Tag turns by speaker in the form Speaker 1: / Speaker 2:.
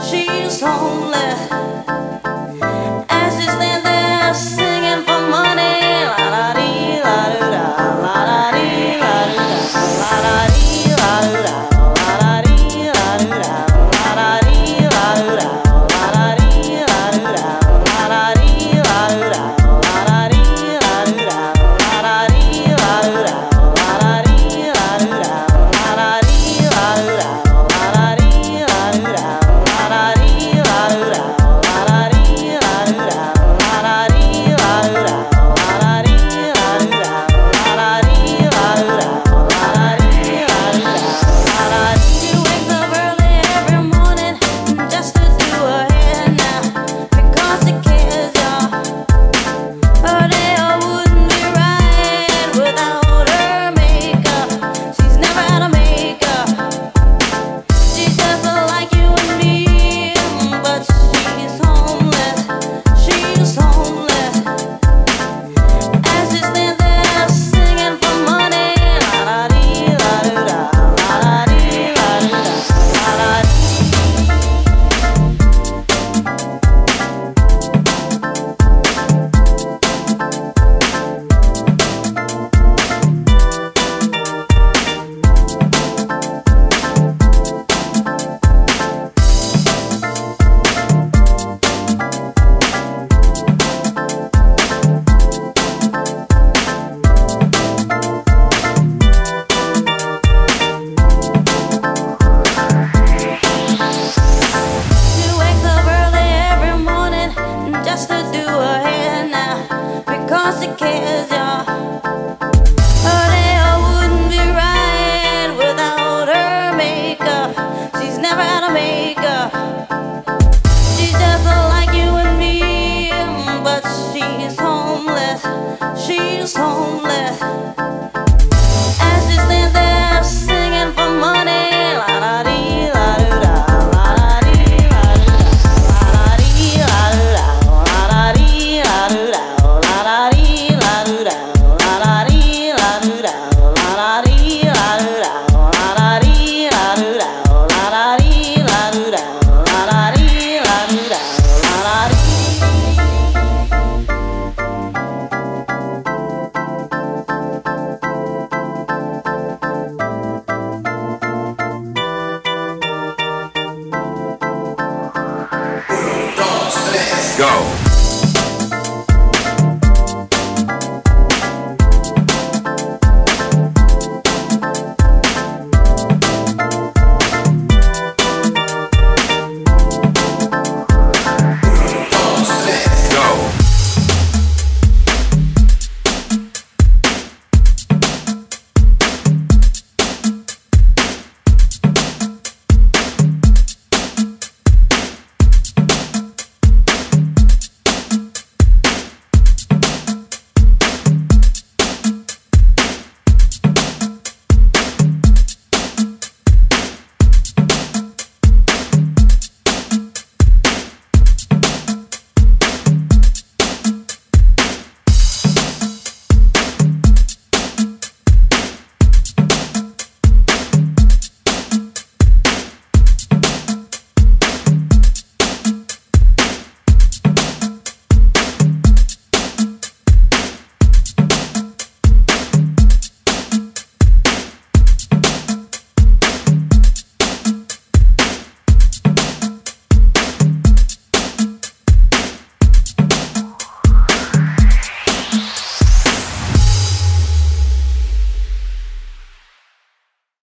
Speaker 1: She's lonely. just to do her hair now because she cares, y'all.
Speaker 2: go.